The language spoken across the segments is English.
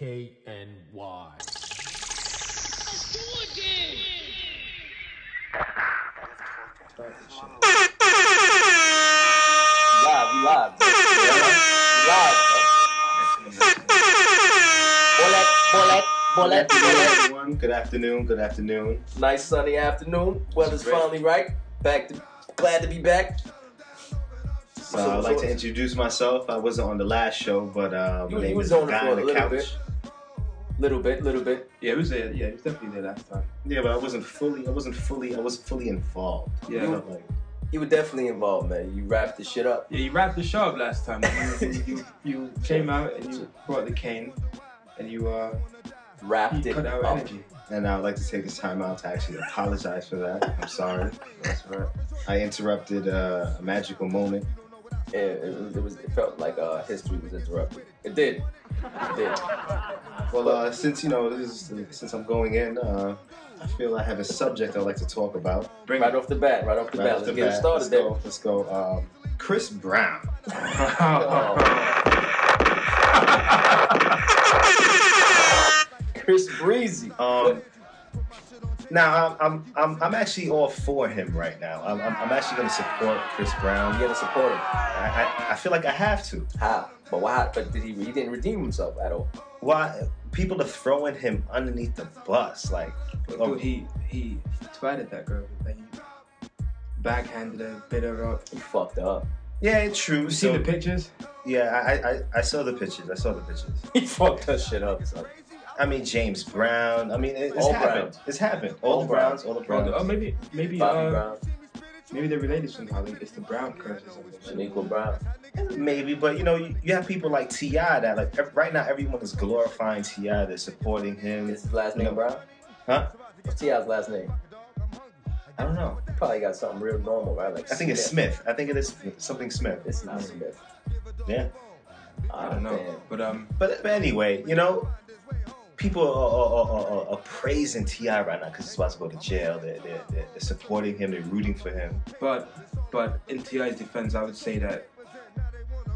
KNY. Live, we live. bro. We live, bro. Bullet, bullet, bullet, Good bullet. everyone. Good afternoon. Good afternoon. Nice sunny afternoon. Weather's Great. finally right. Back to, glad to be back. So I'd like to introduce myself. I wasn't on the last show, but uh, my You- name you was is on Guy on the Couch. bit. Little bit, little bit. Yeah, it was there. Yeah, it was definitely there last time. Yeah, but I wasn't fully. I wasn't fully. I wasn't fully involved. Yeah. You like, You were definitely involved, man. You wrapped the shit up. Yeah, you wrapped the show up last time. You, you, you, you came out and you brought the cane, and you uh Wrapped you it cut our up. energy. and I'd like to take this time out to actually apologize for that. I'm sorry. That's right. I interrupted uh, a magical moment. Yeah, it, was, it was. It felt like uh, history was interrupted. It did. Did. Well, uh, since you know this is since I'm going in, uh, I feel I have a subject I'd like to talk about. Bring Right off the bat. Right off the Right bat. off Let's get started Let's there. go. Let's go. Um, Chris Brown. Chris Breezy. Um, now I'm, I'm I'm I'm actually all for him right now. I'm I'm, I'm actually going to support Chris Brown. You Brown. gotta support him. I, I I feel like I have to. How? But why? But did he? He didn't redeem himself at all. Why people are throwing him underneath the bus? Like, oh, Dude, he he twatted that girl. Like, he backhanded her, bit her up. He fucked up. yeah, it's true. You So, seen the pictures? yeah, I, I I saw the pictures. I saw the pictures. He fucked that shit up. Son. I mean, James Brown. I mean, it, it's All happened. Browns. It's happened. All, All the Browns. All the Browns. oh, maybe maybe Bobby uh, Brown, maybe they're related somehow. Like, it's the Brown curse or something. Shaniqua Brown. Maybe, but you know, you, you have people like T.I. that like ev- right now everyone is glorifying Ti. They're supporting him. Is his last name No. Brown? Huh? What's T.I.'s last name? I don't know. He probably got something real normal, right? Like I think it's Smith. I think it is something Smith. It's not Smith. Yeah. I don't know, damn. but um, But, but anyway, you know, people are, are, are, are, are praising T.I. right now because he's about to go to jail. They're, they're, they're, they're supporting him. They're rooting for him. but but in T.I.'s defense, I would say that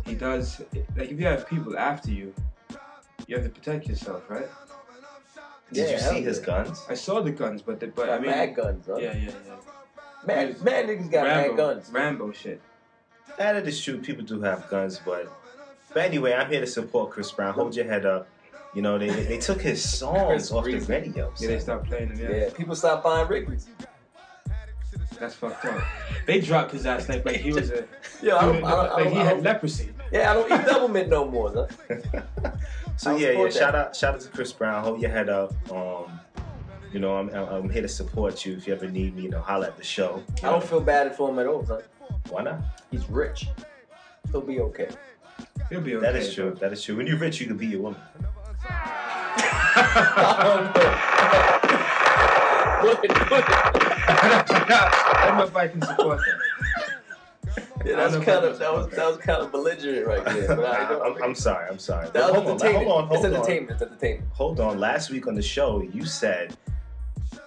he does like if you have people after you, you have to protect yourself, right? Did Yeah, you see his yeah. guns? I saw the guns, but the, but Got I mean, mad guns, huh? yeah, yeah, yeah. Mad, mad niggas got Rambo, mad guns. Rambo shit. That is true. People do have guns, but but anyway, I'm here to support Chris Brown. Hold your head up. You know, they they took his songs off the radio. Yeah, they stopped playing them. Yeah, Yeah, people stop buying Wrigley's. that's fucked up. They dropped his ass like like he was a Yeah, I don't, I don't, I like don't, he had leprosy. yeah, I don't eat Doublemint no more. So yeah, yeah. that. Shout out, shout out to Chris Brown. Hold your head up. Um, you know, I'm, I'm here to support you. If you ever need me, you know, holla at the show. I don't know. feel bad for him at all. Son. Why not? He's rich. He'll be okay. He'll be okay. That is true. That is true. When you're rich, you can be a woman. Look at- look I don't know if I can support that. yeah, that's kind of that was that was kind of belligerent right there. But I, I'm, I'm sorry. I'm sorry. that hold, was on, hold on. Hold it's on. entertainment. It's entertainment. Hold on. Last week on the show, you said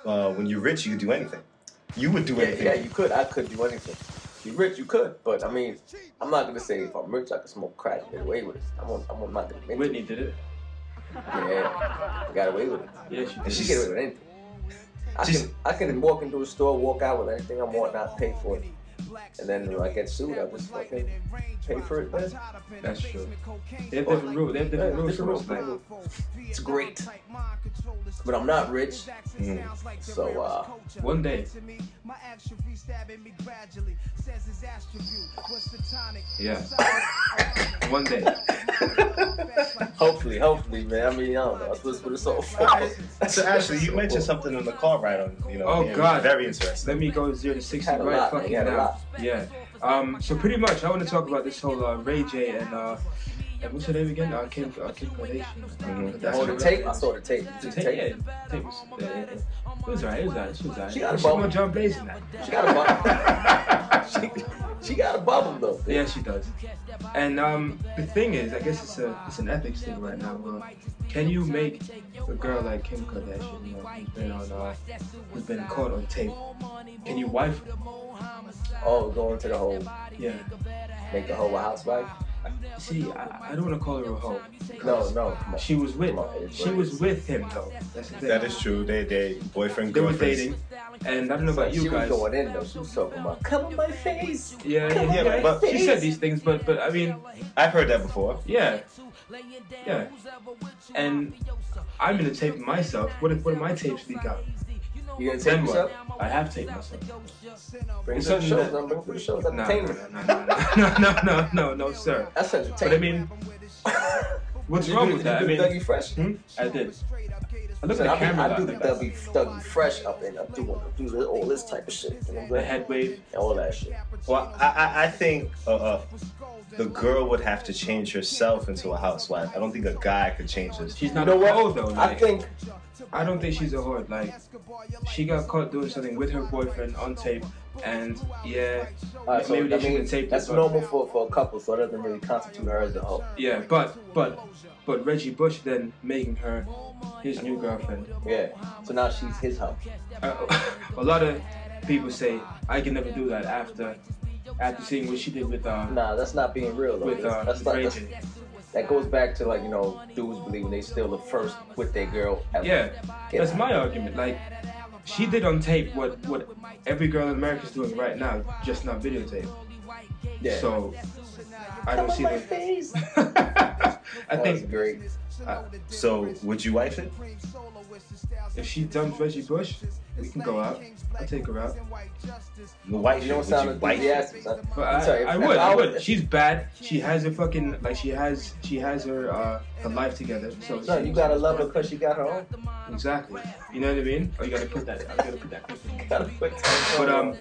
uh, when you're rich, you can do anything. You would do Yeah, anything. yeah, you could. I could do anything. If you're rich, you could. But I mean, I'm not gonna say if I'm rich, I can smoke crack and get away with it. I'm, on, I'm on not gonna admit Whitney did it. Yeah, I got away with it. Yeah, she And. She get away with anything. I can I can walk into a store, walk out with anything I want, not pay for it. And then when I get sued, I just fucking pay for it. Man. That's true. They have different rules. They have different Yeah, rules different for us. rules, Like, It's great. But I'm not rich, Mm. so uh, one day. Yeah. One day. hopefully, hopefully, man. I mean, I don't know. I That's what it's all for. So Ashley, you mentioned something in the car ride on. You know, Oh, being God. Very interesting. Let me go zero to sixty right fucking You had a now. Yeah. Um. So pretty much, I want to talk about this whole uh, Ray J and uh, and what's her name again? Uh, Kim uh, Kim Kardashian. Mhm. That's Oh, her- the tape. I saw the tape. The tape. tape? Yeah. tape was, uh, it was alright. It was alright. She was alright. She got a bubble. more John Blaze than that. She got a bubble. she, she got a bubble though. Yeah, she does. And um, the thing is, I guess it's a it's an ethics thing right now. Where can you make a girl like Kim Kardashian, you know, who's been on uh, who's been caught on tape? Can you wife her? Oh, going to the whole Yeah. make the whole housewife. See, I, I don't want to call her a hoe. No, no, come on. She was with, Come on, she was with him though. That's the thing. That is true. They they boyfriend They were girlfriend. dating, and I don't know about you she guys. was going in though. She was talking about come on my face. Yeah, Come yeah, on, yeah. but- she said these things, but but I mean, I've heard that before. yeah, yeah. And I'm gonna tape myself. What if one of my tapes leak out? You gonna take Then yourself? I have taped myself. Bring It's the shows. that- Don't bring the shows. No, no, Entertainment. no, no, no, no, no, no, no, sir. That's entertainment. But I mean, what's wrong with that? I you do mean, Dougie Fresh. hmm? I did. I look at the camera I a do the like that. Dougie, Dougie Fresh up and I'm doing do all this type of shit. You know I'm The head wave. and All that shit. Well, I I, I think uh, uh, the girl would have to change herself into a housewife. I don't think a guy could change this. She's You not know a what? hoe though. I think I don't think she's a whore. Like, she got caught doing something with her boyfriend on tape, and yeah, uh, so, maybe they should mean, have taped that's it. normal for, for a couple, so it doesn't really constitute her as a hoe. Yeah, but but but Reggie Bush then making her his new girlfriend. Yeah. So now she's his hoe. Uh, a lot of people say I can never do that after after seeing what she did with uh Nah, that's not being real though. with uh that's, with not, Ray that's, that goes back to like you know dudes believing they still the first with their girl. Ever. Yeah, Get that's out. my argument. Like she did on tape what what every girl in America is doing right now, just not videotape. Yeah. So I don't see my the. face. I That was think great. So would you wife it? if she dumps Reggie Bush, we can go out. I'll take her out. The wife You don't would sound you wife it? But I'm I, sorry, if- I if would, I would. She's bad. She has her fucking like she has she has her uh her life together. So No, you gotta love her because she got her own. Exactly. You know what I mean? Oh, you gotta put that. I gotta put that. Gotta put that But um,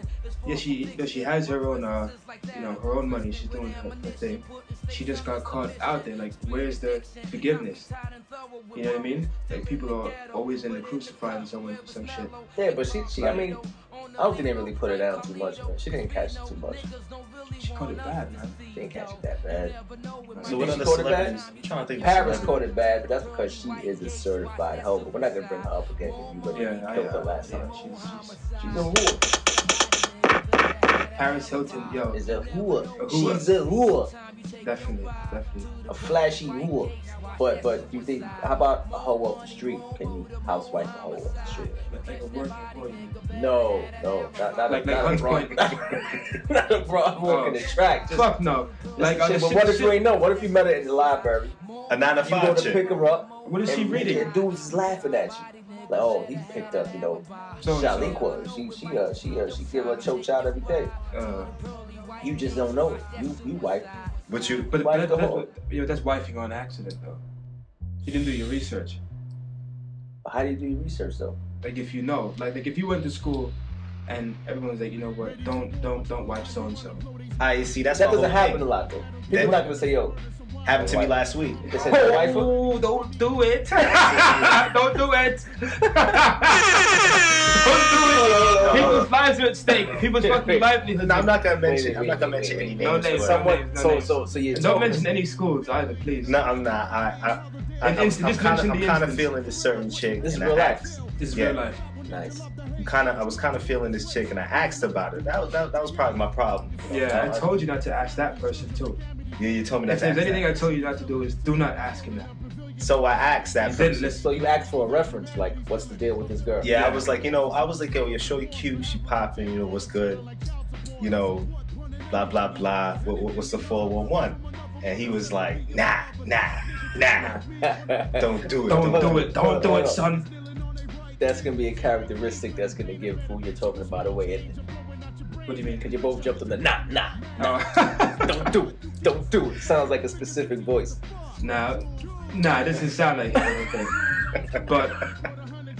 yeah, she you know, she has her own uh, you know, her own money. She's doing her, her thing. She just got caught out there. Like, where's the forgiveness? You know what I mean? Like people are always in the crucifying someone for some shit. yeah, but she, she, I mean, I don't think they really put her down too much, man. She didn't catch it too much. She caught it bad, man. She didn't catch it that bad. So what She other caught it bad? celebrities? I'm trying to think. Paris caught it bad, but that's because she is a certified hoe. But we're not gonna bring her up again because you already Yeah, I, killed her uh, last yeah, time. she's, she's, She's a whore. Paris Hilton, yo, Is a whore. A whore. She's a whore. definitely, definitely. A flashy whore. But but you think how about a hoe off the street? Can you housewife a hoe off the street? Like, like a working boy. No, no, not, not, Like- a, not, like a broad, Hunts not a broad oh, walking Oh. the track. Just, Fuck no. Like, on shit, the but what if you ain't know? What if you met her in the library? A nine to You go to chick. pick her up. What is she and reading? And dudes is laughing at you. Like, oh, he picked up, you know, So- Shaliqua. She she uh she uh she give her a choke shot every day. Uh, You just don't know it. You you white. But you? but Wife that, the that, hoe. you know, that's wifing on accident, though. You didn't do your research. How do you do your research though? Like if you know, like like if you went to school and everyone's like, you know what, don't don't don't wife so and so. I see. That's That doesn't happen thing. a lot though. People That- not gonna say yo. Happened to me last week. They said your wife. Oh, don't do it! don't do it! don't do it! People's lives are at stake. People's fucking livelihoods. No, I'm not gonna mention. I'm not gonna mention any wait. No names. names, but- some- Someone. no So names. so so you don't mention any schools either, please. No, I'm not. I, I, I, An I'm, I'm just kind of, mention I'm kind of feeling this certain chick. This is and I real life. asked- This is Yeah. real life. Nice. I'm kind of, I was kind of feeling this chick, and I asked about it. That was, that, that was probably my problem. you know? Yeah, I told you not to ask that person too. You, you told me If that. there's anything I told you not to do is do not ask him that. so I asked that You didn't person. listen. So you asked for a reference, like what's the deal with this girl? Yeah, I was like, you know, I was like, yo, you're so cute, she popping, you know, what's good, you know, blah blah blah. What, what, what's the four one one? And he was like, nah, nah, nah, don't do it. Don't do it. Don't do it, son. That's gonna be a characteristic that's gonna give who you're talking about away. What do you mean? Cause you both jumped on the nah nah. Oh. Don't do it. Don't do it. Sounds like a specific voice. nah, nah, it doesn't sound like anything. But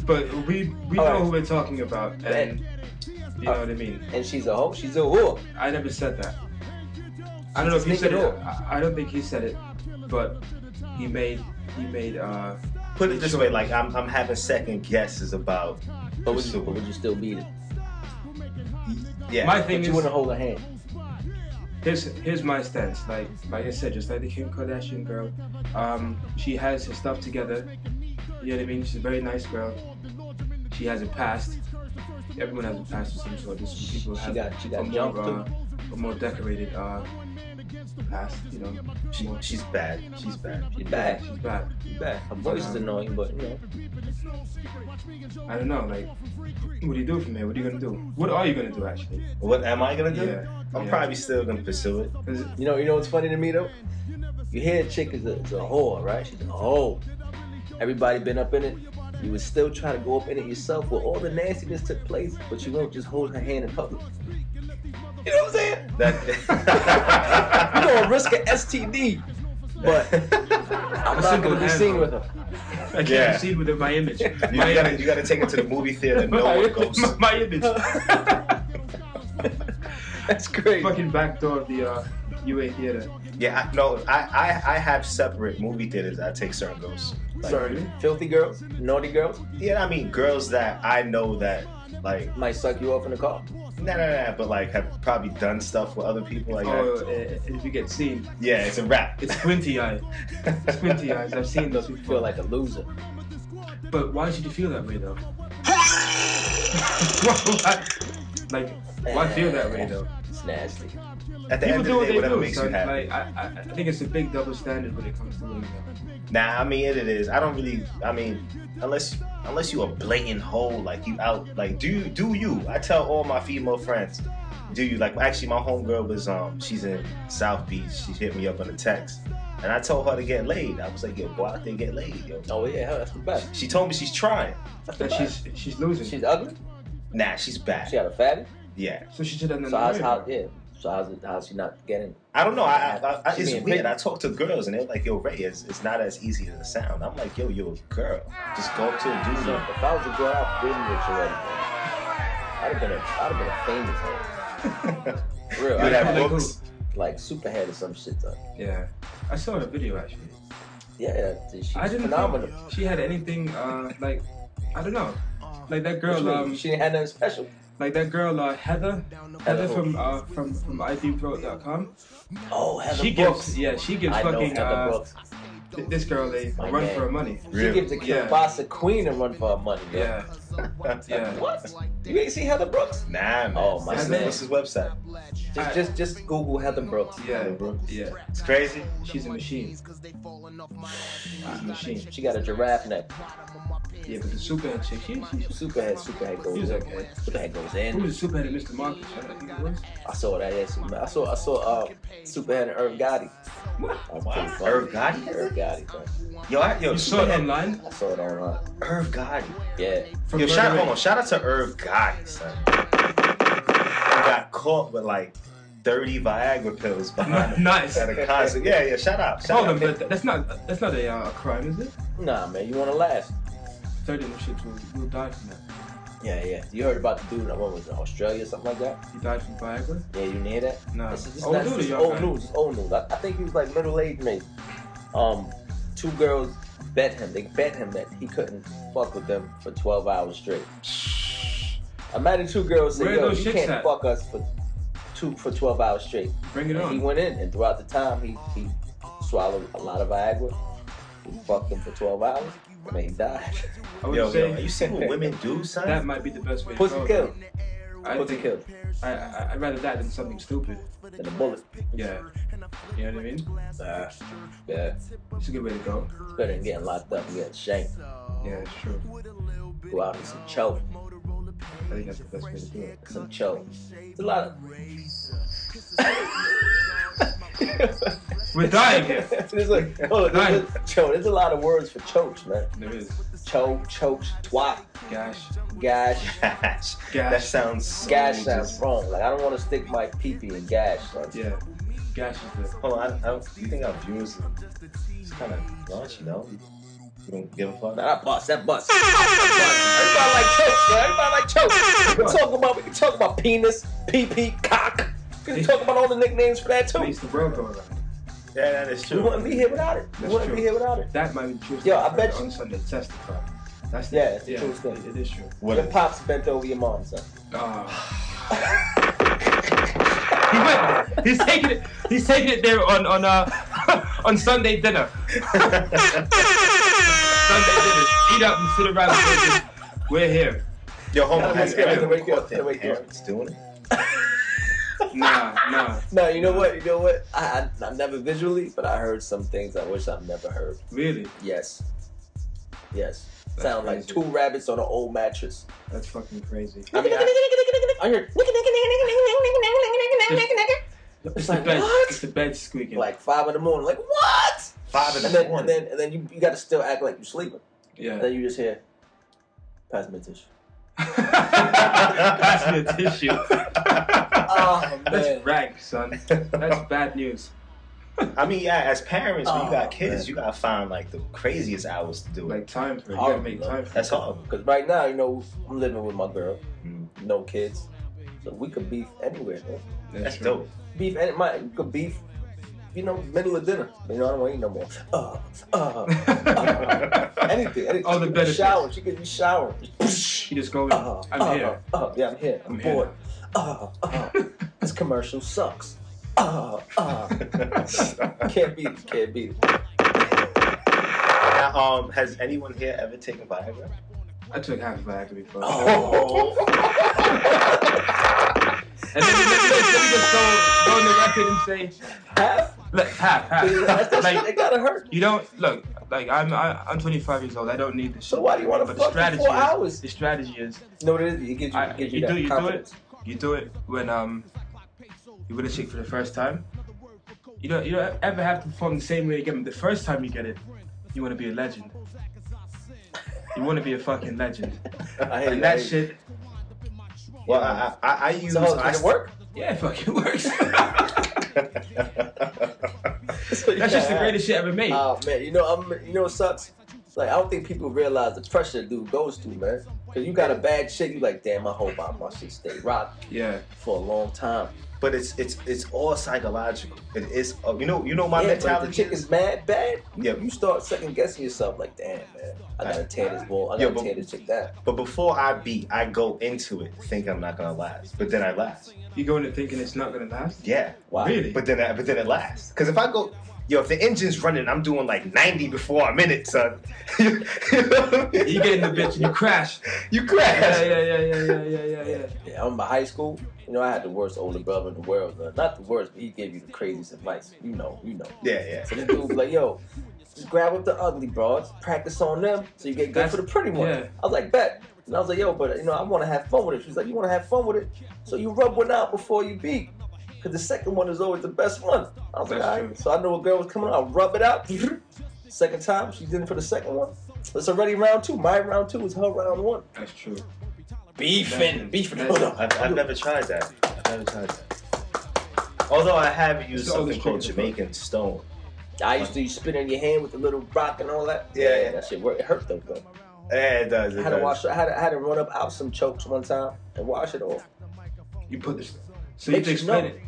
but we we All know right. who we're talking about, and you know what I mean. And she's a hoe. She's a whore. I never said that. I don't know if he said make it. it. I, I don't think he said it, but he made he made uh Put it this way, like I'm, I'm having second guesses about. But would you, but would you still beat it? Yeah. my But thing you is wouldn't hold her hand. Here's here's my stance. Like like I said, just like the Kim Kardashian girl, um, she has her stuff together. You know what I mean? She's a very nice girl. She has a past. Everyone has a past of some sort. There's some people She have got she a got more, uh, a more decorated uh, past. You know, She, she's bad. She's bad. She's bad. She's bad. She's bad. Her voice is annoying, but you know. I don't know. Like, what do you do from here? What are you gonna do? What are you gonna do actually? What am I gonna do? Yeah. I'm yeah. probably still gonna pursue it. You know, you know what's funny to me though? You hear a chick is a, is a whore, right? She's a whore. Everybody been up in it. You would still try to go up in it yourself where all the nastiness took place, but you won't just hold her hand in public. You know what I'm saying? That You're gonna risk an STD, but I'm not gonna be seen with her. I can't Yeah. proceed with my image. you My gotta image. you gotta take it to the movie theater. No my, one goes. my, my image. That's crazy. Fucking back door of the uh, UA theater. Yeah, I, no, I, I I have separate movie theaters. I take certain girls. Like, Sorry, filthy girls, naughty girls Yeah, I mean girls that I know that like might suck you off in the car. Nah nah nah, but like have probably done stuff with other people. Like Oh, I- uh, if you get seen, yeah, it's a wrap. it's squinty eyes. Squinty eyes. I've seen those You before. feel like a loser. But why should you feel that way though? like, why feel that way though? It's nasty. At the People end of the day, they whatever do. makes son. you happy. Like, I, I, I think it's a big double standard when it comes to women. though. Nah, I mean it, it is. I don't really. I mean, unless unless you a blatant hoe, like you out, like do you do you? I tell all my female friends, do you like? Actually, my homegirl was um, she's in South Beach. She hit me up on a text, and I told her to get laid. I was like, yo, go out there and get laid, yo. Oh yeah, hell, that's the best. She told me she's trying. That's the And best. she's she's losing. she's ugly. Nah, she's bad. She got a fatty. Yeah, so she should have done So how's how that. yeah? So how's it, how's she not getting? I don't know. I, I, I, She it's weird. picky. I talk to girls and they're like, yo, Ray, it's, it's not as easy as it sounds. I'm like, yo, you're a girl. Just go up to a dude. So if I was a girl, I'd been rich already. Man. I'd have been a I'd have been a famous hoe. Real. You I'd have have like books. like Superhead or some shit. Though. Yeah, I saw her video actually. Yeah, she's I didn't phenomenal. think she had anything uh, like I don't know, like that girl um she didn't have nothing special. Like that girl uh, Heather Heather Heather from uh, from from IDPro.com. Oh, Heather She Brooks. gives yeah she gives I know fucking Heather uh, Brooks. Th- this girl a My run man. for her money. She Really? gives the Yeah. Kielbasa Queen a run for her money. yo. Yeah, yeah. What? You ain't see Heather Brooks? Nah, man. Oh, my what's, man. what's his website? Just, I- just, just Google Heather Brooks. Yeah, Heather Brooks. yeah. It's crazy. She's a machine. She's a machine. She got a giraffe neck. Yeah, but the superhead chick, she, she, Superhead, Superhead she goes was in. okay. Superhead goes Who in. was the superhead of Mr. Marcus? right? I think it was. I saw that. Yeah, I saw, I saw uh, Superhead and Irv Gotti. What? That was pretty funny. Irv Gotti? Irv Gotti. Bro. Yo, I, yo, You saw it online? I saw it online. Irv Gotti. Yeah. From Yo, shout, Inc. hold on, shout out to Irv Gotti, son. I got caught with like 30 Viagra pills behind Nice. at a concert. Yeah, yeah, shout out. Shout Hold out. on, but that's not that's not a uh, crime, is it? Nah, man, you want to last? Thirty of them shits will, will die from that. Yeah, yeah. You heard about the dude? That what was it? Australia, or something like that? He died from Viagra. Yeah, you didn't that? No. This is this Old not- dude or this old guy? news. Old news. I, I think he was like middle aged, maybe. Um, two girls bet him. They bet him that he couldn't fuck with them for twelve hours straight. Imagine two girls say, Where "Yo, you can't at? fuck us for two for twelve hours straight." Bring it And he went in, and throughout the time, he he swallowed a lot of Viagra. He fucked them for twelve hours, and then he died. I would Yo, say yo, are you seeing what women do, son? that might be the best way. to Pussy go. killed. I Pussy think killed. I, I I'd rather that than something stupid. And a bullet. Yeah. You know what I mean? Uh, yeah. It's a good way to go. It's better than getting locked up and getting shanked. Yeah, it's true. Go out and some choke. I think that's the best way to do it. Some choke. It's a lot of. We're dying here. there's a, hold on, there's a, cho, there's a lot of words for chokes, man. There is Cho, chokes, twat, gash, gash. Gash. Gash. That sounds so Gash just- sounds wrong. Like, I don't want to stick my pee-pee in gash. Son. yeah, the. Hold on, I, I don't, do you think our viewers is kind of raunchy, no? You don't give a fuck? Nah, that bust, that bust. Everybody like chokes, man. Everybody like chokes. We can talk about, we can talk about penis, pee-pee, cock. We can talk about all the nicknames for that, too. Makes the world go around. Yeah, that is We true. wouldn't be here without it. We That's wouldn't true. be here without it. That might be truth. Yo, I bet you- on Sunday testify. That's the, Yeah, it's the yeah, truth thing. It, is true. What Your is- pops bent over your mom, son. Ah. he went there. He's taking it. He's taking it there on on uh on Sunday dinner. Sunday dinner. Eat up and sit around. and say, We're here. Your home. Yeah, on. let's Have get you it. ever Wake up, caught their wake up. parents doing it? Nah, nah. No, you know what? You know what? I, I I never visually, but I heard some things I wish I've never heard. Really? Yes. Yes. That's Sound like two rabbits on an old mattress. That's fucking crazy. I mean, I, I heard. It's It's like, the bed. what? It's the bed squeaking. Like five in the morning. Like what? Five in And the then and morning. then and then you, you got to still act like you're sleeping. yeah. And then you just hear, pass me a tissue. Pass me a tissue. Oh That's rank, son. That's bad news. I mean, yeah, as parents, when you Oh, got kids, man. you gotta find like the craziest hours to do it. Like time for it. You gotta make time for That's it. hard. Because right now, you know, I'm living with my girl, Mm. no kids, so we could beef anywhere. Man. That's true. dope. Beef, any, my, we could beef. You know, middle of dinner. You know, I don't want to eat no more. Uh, uh, uh, anything, anything. All the She could be. Shower. She could be showering. Just, You just go in. uh, I'm uh, here. Uh, yeah, I'm here. I'm, I'm here. bored. Uh, uh, this commercial sucks. Uh, uh. Can't beat it. Can't beat it. Now, um, has anyone here ever taken Viagra? I took half of Viagra before. Oh. And then let me, let me just go, go on the record and say Half? let, half, half. That's that like shit. It gotta hurt. you don't look like I'm I, I'm 25 years old. I don't need this. So shit. why do you wanna But fuck the strategy for four is, hours? The strategy is No, it is. It gives you, I, it gives you, you that do you do it you do it when um you with a chick for the first time. You don't you don't ever have to perform the same way again. The first time you get it, you want to be a legend. You want to be a fucking legend. I hate And it, I that shit, Well, I, I, I use. So, I, does it work? yeah, it fucking works. So you That's just the greatest shit ever made. Oh man, you know, I'm, you know what sucks? Like I don't think people realize the pressure a dude goes through, man. Cause you got a bad shit, you like, damn, I hope I, my shit stay rock yeah. for a long time. But it's it's it's all psychological. It is. Uh, you know. You know my yeah, but if mentality. the chick is mad bad, Yeah. you start second guessing yourself, like, damn, man, I gotta tear this ball, I gotta but- tear this chick down. But before I beat, I go into it thinking I'm not gonna last, but then I last. You go into thinking it's not gonna last. Yeah. Wow. Really? But then, I, but then it lasts. Because if I go, yo, if the engine's running, I'm doing like 90 before I'm in it, son. you know I mean? You get in the bitch and you crash. You crash. Yeah, yeah, yeah, yeah, yeah, yeah, yeah, yeah. Yeah, I'm in high school. You know, I had the worst older brother in the world. Man. Not the worst, but he gave you the craziest advice. You know, you know. Yeah, yeah. So this dude was like, yo, just grab up the ugly broads, practice on them, so you get good That's- for the pretty one. yeah. I was like, bet. And I was like, yo, but you know, I want to have fun with it. She's like, you want to have fun with it, so you rub one out before you beat, because the second one is always the best one. I was like, That's all true. So I knew a girl was coming. I'll rub it out. Second time, she's in for the second one. It's already round two. My round two is her round one. That's true. Beefing, beefing. That's- Hold on. I've, I've never tried that. I've never tried that. Although I have used It's something called trick. Jamaican stone. I used to you spin in your hand with the little rock and all that. Yeah, yeah. that shit worked. It hurt though, though. Yeah, it does. It I had to does. wash. I had to, I had to run up out some chokes one time and wash it off. You put this. So you have you explain know. it.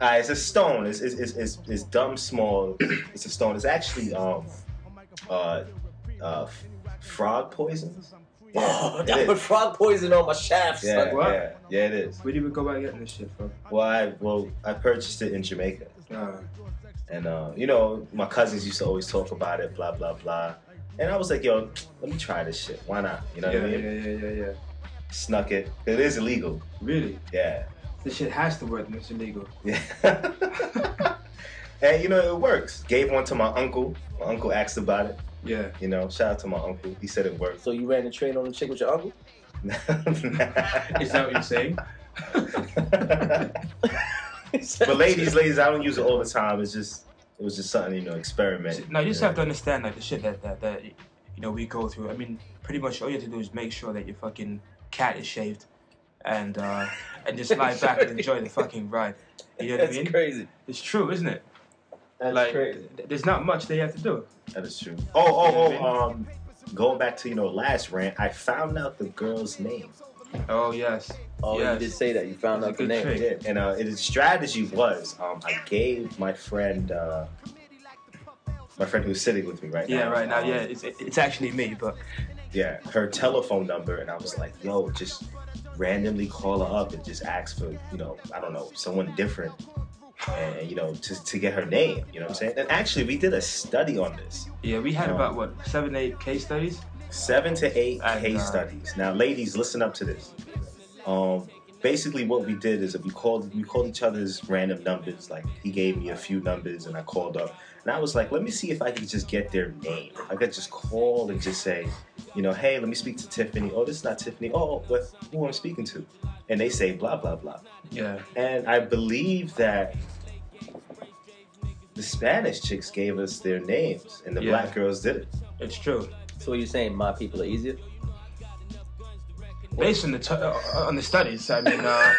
Uh, it's a stone. It's, it's, it's, it's, it's dumb small. It's a stone. It's actually um uh uh f- frog poisons. oh, it I put frog poison on my shafts. Yeah, Like, What? yeah, yeah. It is. Where do you go about getting this shit from? Well, I well I purchased it in Jamaica, Uh, and uh, you know my cousins used to always talk about it, blah blah blah. And I was like, yo, let me try this shit. Why not? You know yeah, what I mean? yeah, yeah, yeah, yeah. Snuck it. It is illegal. Really? Yeah. This shit has to work. and It's illegal. Yeah. and you know it works. Gave one to my uncle. My uncle asked about it. Yeah. You know, shout out to my uncle. He said it worked. So you ran the train on the chick with your uncle? Is that what you're saying? but ladies, ladies, I don't use it all the time. It's just it was just something, you know, experiment. No, you just have to understand like the shit that, that that you know we go through. I mean, pretty much all you have to do is make sure that your fucking cat is shaved, and uh, and just lie back and enjoy the fucking ride. You know what I That's mean? crazy. It's true, isn't it? That's like, crazy. th- there's not much they have to do. That is true. Oh, oh, You know what I oh, um going back to, you know, last rant, I found out the girl's name. Oh yes. Oh, Yes. you did say that. You found out the name. trick. Yeah, and uh, its strategy was um, I gave my friend, uh, my friend who's sitting with me right now. Yeah, right now, um, yeah, it's, it's actually me, but yeah, her telephone number, and I was like, yo, just randomly call her up and just ask for, you know, I don't know, someone different, and you know, to, to get her name. You know what I'm saying? And actually, we did a study on this. yeah, we had Um, about what seven, eight case studies. Seven to eight And, case uh, studies. Now, ladies, listen up to this. Um, basically what we did is we called we called each other's random numbers. Like he gave me a few numbers and I called up. And I was like, let me see if I could just get their name. I could just call and just say, you know, hey, let me speak to Tiffany. Oh, this is not Tiffany. Oh, what who I'm speaking to? And they say blah blah blah. Yeah. And I believe that the Spanish chicks gave us their names and the Yeah. black girls didn't. It's true. So what you're saying my people are easier? Based on the t- uh, on the studies, I mean, uh,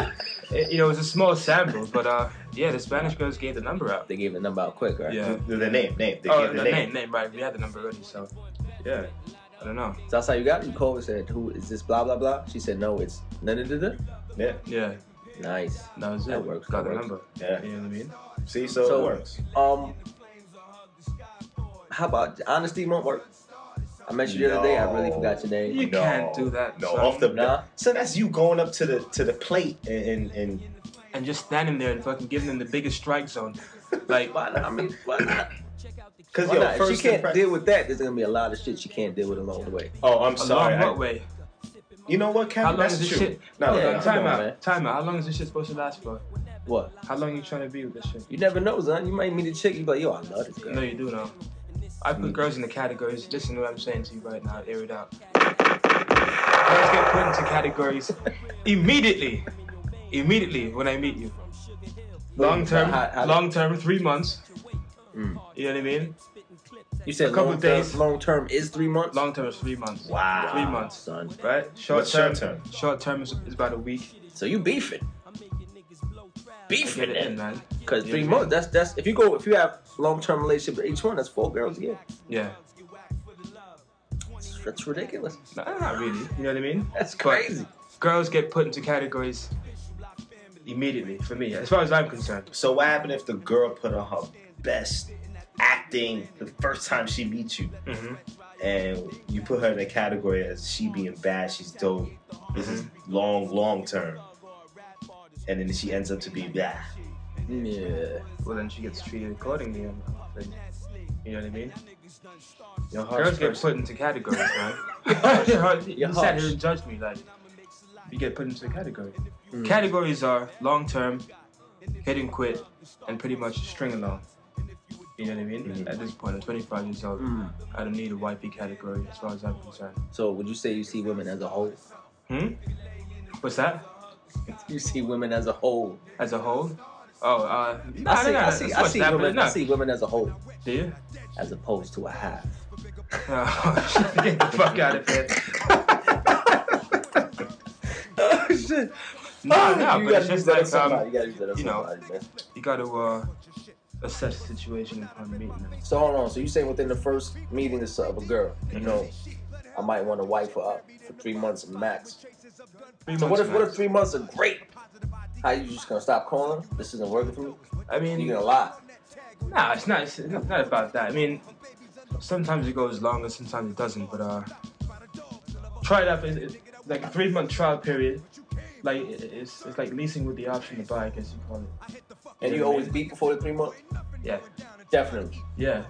it, you know, it's a small sample, but uh, yeah, the Spanish girls gave the number out. They gave the number out quick, right? Yeah. The, the name, name. They Oh, gave the the name, name, right? We had the number already, so yeah. I don't know. So that's how you got it. You called and said, "Who is this?" Blah blah blah. She said, "No, it's none of the." Yeah, Yeah, Nice. that was it. That works, Got that the works. number. yeah. You know what I mean? See, so, So- it works. Um, how about honesty won't work? I met you the other day. I really forgot your name. You can't do that, No, son. off the Nah. So that's you going up to the to the plate and and, and And just standing there and fucking giving them the biggest strike zone. Like, Why not? I mean, why not? because Why yo, not? If first she can't impre- deal with that, there's gonna be a lot of shit she can't deal with along the way. Oh, I'm a sorry. long I- what way? you know what, Kevin? How long That's is this true. shit? No, Hold no, on, no, time on, out. man. Time out. How long is this shit supposed to last for? What? How long are you trying to be with this shit? You never know, son. You might meet a chick. You be like, yo, I love this girl. No, you do know. I put Mm. girls in the categories. Listen to what I'm saying to you right now. Air it out. Girls get put into categories immediately. Immediately when I meet you. Long term, How- how- long term, three months. Mm. You know what I mean? You said a couple long days. Term, long term is three months. Long term is three months. Wow. Three months. son. Right? Short What's term. short term? Short term is, is about a week. So you beefing? I Beefing it in, then? man. Because You three know what I months. That's that's if you go if you have long term relationship with each one, that's four girls. Yeah, mean? Yeah. that's, that's ridiculous. Nah, not really. You know what I mean? That's But crazy. girls get put into categories immediately for me, as far as I'm concerned. So what happened if the girl put on her best acting the first time she meets you, Mm-hmm. and you put her in a category as she being bad, she's dope. This is long, long term, and then she ends up to be bad. Yeah. Well, then she gets treated accordingly. Like, you know what I mean? You're Girls get person. put into categories, man. you You're sat here and judged me like you get put into a category. Mm. Categories are long term, hit and quit, and pretty much string along. You know what I mean? Mhm. At this point, I'm 25 years old. Mm. I don't need a wifey category as far as I'm concerned. So would you say you see women as a whole? Hmm? What's that? You see women as a whole. As a whole? Oh, uh, nah, I see. nah, I see. I see women. I see women as a whole, Do you? as opposed to a half. Oh, shit, Get the fuck out of here. oh shit! No, no, you but gotta it's just like, um, you gotta use that on you know, somebody, man. you gotta uh, assess the situation upon meeting them. So hold on. So you saying within the first meeting of of a girl, you know, I might want to wife her up for three months max. So what if what if three months are great? How you just gonna stop calling? This isn't working for me. I mean, you're gonna lie? Nah, it's not. It's not not about that. I mean, sometimes it goes longer, sometimes it doesn't. But uh, try it out. It's like a three month trial period. Like it's it's like leasing with the option to buy. I guess you call it. And you always beat before the three months? Yeah, Definitely. yeah.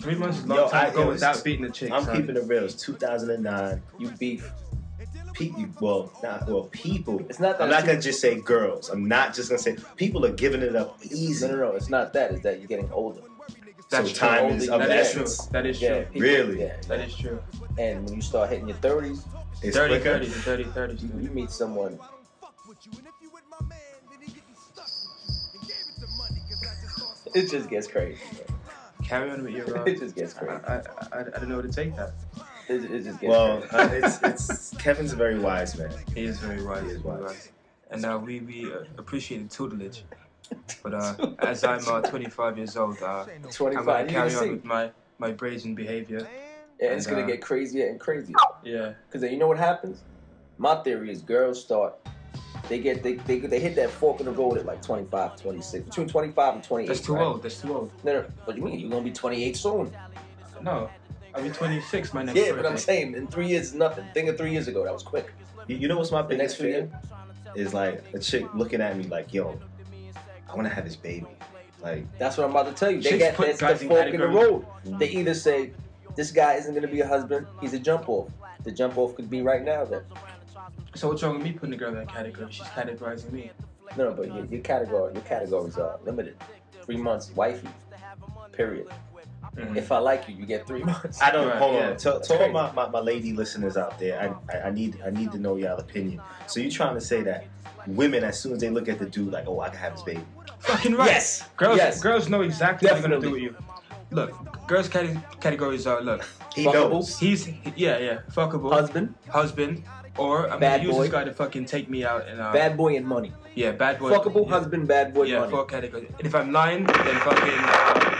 Three months is a long Yo, time I- to go it was- without beating the chick. I'm son. keeping it real. It's 2009. You beef. Pe- well, not well. People. It's not that I'm not gonna just say girls. I'm not just gonna say people are giving it up easy. No, no, no. It's not that. It's that you're getting older. That's so true. time is of That the essence. true. That is Yeah, true. people- Really? Yeah. That is true. And when you start hitting your thirties, It's 30, quicker. 30, 30, 30. you, you meet someone. It just gets crazy. Carry on with your. Uh, It just gets I, crazy. I, I, I don't know where to take that. It, it just gets Well, uh, it's it's Kevin's a very wise man. He is very wise. He is very wise. And uh, we we uh, appreciate the tutelage. But uh, as I'm uh, 25 years old, uh, I'm gonna carry on see. with my my brazen behavior. And it's gonna uh, get crazier and crazier. Yeah. Because then you know what happens? My theory is girls start, they get they, they, they hit that fork in the road at like 25, 26, between 25 and 28. That's too right? old. That's too old. No, no, what do you mean? You're gonna be 28 soon. No, I'll be 26 my next Yeah, birthday. but I'm saying in three years is nothing. Think of three years ago, that was quick. You, you know what's my The next biggest fear? Is like a chick looking at me like, yo, I want to have this baby. Like, That's what I'm about to tell you. They Chicks got put that's the in fork in the categories. road. Mm. They either say, this guy isn't gonna be a husband, he's a jump off. The jump off could be right now then. So what's wrong with me putting a girl in that category? She's categorizing me. No, no, but your, your category, your categories are limited. Three months, wifey. Period. Mhm. If I like you, you get three months. I don't Right, hold yeah. on. Tell, tell crazy. my, my, my lady listeners out there. I, I I need I need to know y'all opinion. So you trying to say that women, as soon as they look at the dude, like, oh, I can have his baby. Fucking right. Yes. Girls, Yes. girls know exactly what they're gonna do with you. Look, girls' cate- categories are look. He Fuckable. knows. He's yeah yeah fuckable Husband, husband or I'm Bad gonna use boy. this guy to fucking take me out and uh, bad boy, and money. yeah bad boy Fuckable yeah. husband, bad boy, yeah money. four categories. And if I'm lying, then fucking uh,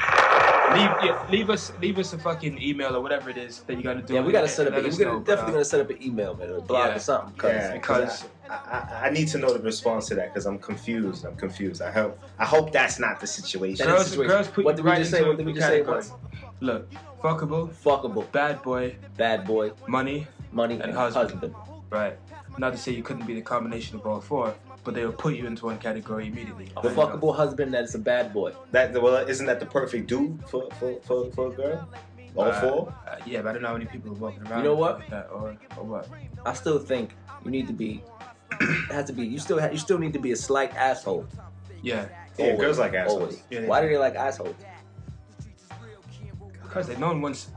leave yeah, leave us leave us a fucking email or whatever it is that you gotta do. Yeah, we gotta and- set up. and A, let us we're know, definitely uh, gonna set up an email, man, or a blog Yeah. or something. Cause Yeah, because I, I, I need to know the response to that because I'm confused. I'm confused. I hope I hope that's not the situation. Girls the situation. girls put What you did we right just say? What did we just say it Look, fuckable, fuckable, bad boy, bad boy, money, money, And and, husband. husband. right? Not to say you couldn't be the combination of all four, but they'll put you into one category immediately. A fuckable husband that is a bad boy. That well, isn't that the perfect dude for for, for, for a girl? All Uh, four. Uh, yeah, but I don't know how many people are walking around. You know what? Like that, or, or what? I still think you need to be. It has to be. You still. Ha- you still need to be a slight asshole. Yeah, Yeah, Always, girls like assholes. always. Yeah, Why do. do they like assholes? because they no one wants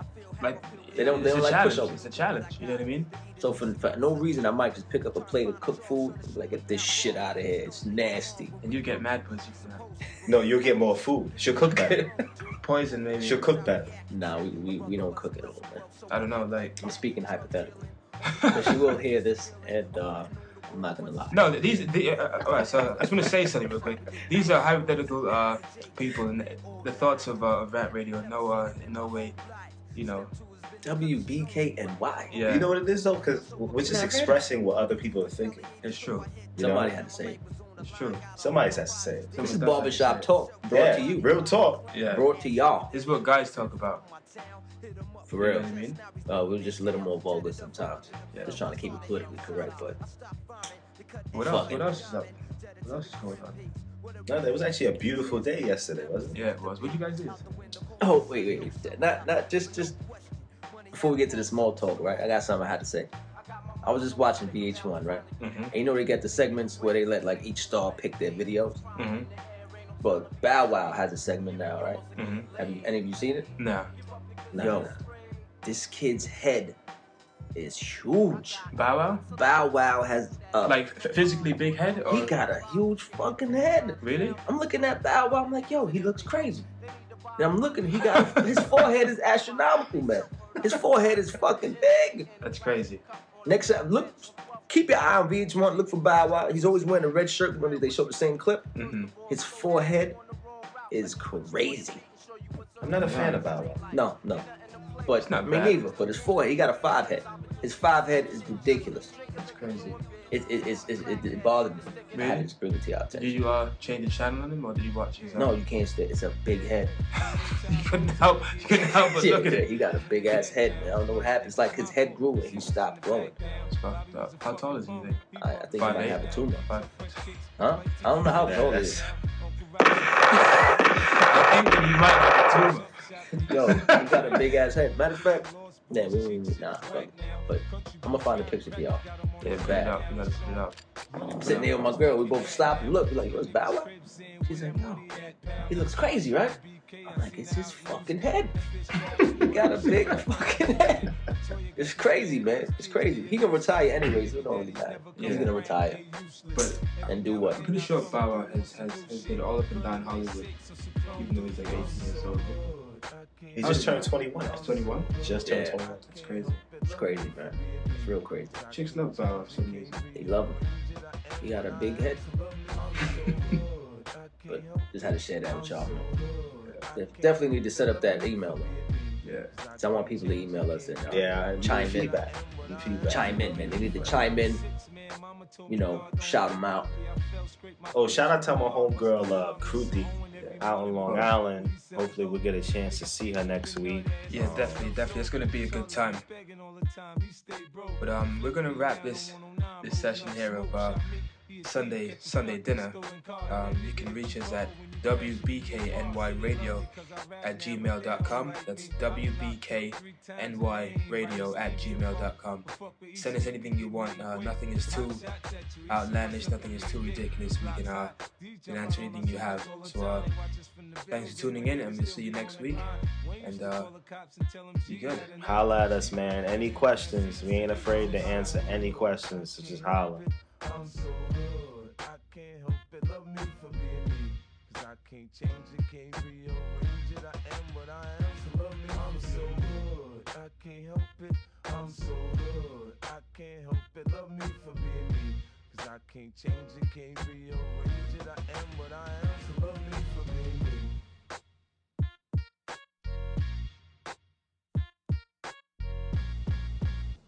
like They don't- they it's don't a like challenge. pushovers. It's a challenge. You know what I mean? So for, for no reason, I might just pick up a plate of cooked food and be like, get this shit out of here. It's nasty. And you get mad pussy for that. No, you'll get more food. She'll cook better. Poison maybe. She'll cook that. nah, we, we, we don't cook it all, man. I don't know, like. I'm speaking hypothetically. But she will hear this, and uh, I'm not gonna lie. No, these. The, uh, uh, all right, so I just want to say something real quick. These are hypothetical uh, people, and the thoughts of, uh, of rap radio. No, uh, in no way, you know. W B K and Y. Yeah, You know what it is though, because we're just expressing what other people are thinking. it's true. You know? Somebody had to say it. It's true. Somebody has to say it. This is Someone barbershop have to talk brought yeah, to you. real talk. Yeah. Brought to y'all. This is what guys talk about. For You real. know what I mean? Uh, we're just a little more vulgar sometimes. Yeah. Just trying to keep it politically correct, but What else? Fucking- What else is up? What else is going on? No, it was actually a beautiful day yesterday, wasn't it? Yeah, it was. What you guys do? oh wait, wait, wait. not not just just before we get to the small talk, right? I got something I had to say. I was just watching VH1, right? Mm-hmm. And you know they get the segments where they let like each star pick their videos. Mm-hmm. But Bow Wow has a segment now, right? Mm-hmm. Have you any of you seen it? Nah. No. Yo. This kid's head is huge. Bow Wow? Bow Wow has uh, Like physically big head? Or... he got a huge fucking head. Really? I'm looking at Bow Wow. I'm like, yo, he looks crazy. And I'm looking. He got his forehead is astronomical, man. His forehead is fucking big. That's crazy. Next up, look. Keep your eye on VH1. Look for Bow Wow. He's always wearing a red shirt when they show the same clip. Mm-hmm. His forehead is crazy. I'm not a fan of Bow Wow. No, no. But it's not me bad. neither. But his forehead, he got a five head. His five head is ridiculous. That's crazy. It it, it, it, it, bothered me. I had to bring it to your Did you uh change the channel on him or did you watch his? uh, No, you can't stay. It's a big head. you couldn't help. You couldn't help but Yeah, look at yeah, it. he got a big ass head, man. I don't know what happened. It's like his head grew and he stopped growing. It's fucked up. How tall is he? I, I think he might eight. have a tumor. Five. Huh? I don't know how Yeah, tall he is. I think he might have a tumor. Yo, he got a big ass head. Matter of fact, yeah, we, we, we nah, fuck. But I'm gonna find a picture for y'all. Yeah, put it bad. up. You gotta put it up. I'm sitting there with my girl. We both stop and look. We're like, it's Bow? She's like, no. He looks crazy, right? I'm like, it's his fucking head. he got a big fucking head. It's crazy, man. It's crazy. He gonna retire anyways. It don't really matter. He's gonna retire But and do what? I'm pretty sure Bow Wow has, has, has been all up and down Hollywood, even though he's like 18 years old. He just turned 21. He's 21. Just turned Yeah. 21. That's crazy. It's crazy, man. It's real crazy. Chicks love Bow Wow for some reason. They love him. He got a big head. But just had to share that with y'all. Man. Def- Definitely need to set up that email. Man. Yeah. 'Cause I want people to email us and uh, Yeah, chime in. feedback. Feedback. Chime in, man. They need to chime in. You know, shout them out. Oh, shout out to my homegirl, uh, Kruti, out in Long Island. Hopefully, we'll get a chance to see her next week. Yeah, definitely, definitely. It's gonna be a good time. But um, we're gonna wrap this this session here of uh, Sunday Sunday dinner, um, you can reach us at wbknyradio at gmail.com. That's wbknyradio at gmail.com. Send us anything you want. Uh, nothing is too outlandish. Nothing is too ridiculous. We can uh, can answer anything you have. So uh, thanks for tuning in, and we'll see you next week. And uh, you good. Holla at us, man. Any questions? We ain't afraid to answer any questions. So just holla. I'm so good. I can't help it. Love me for being me. Cause I can't change it, can't rearrange it. I am what I am. So love me. I'm so good. I can't help it. I'm so good. I can't help it. Love me for being me. Cause I can't change it, can't rearrange it. I am what I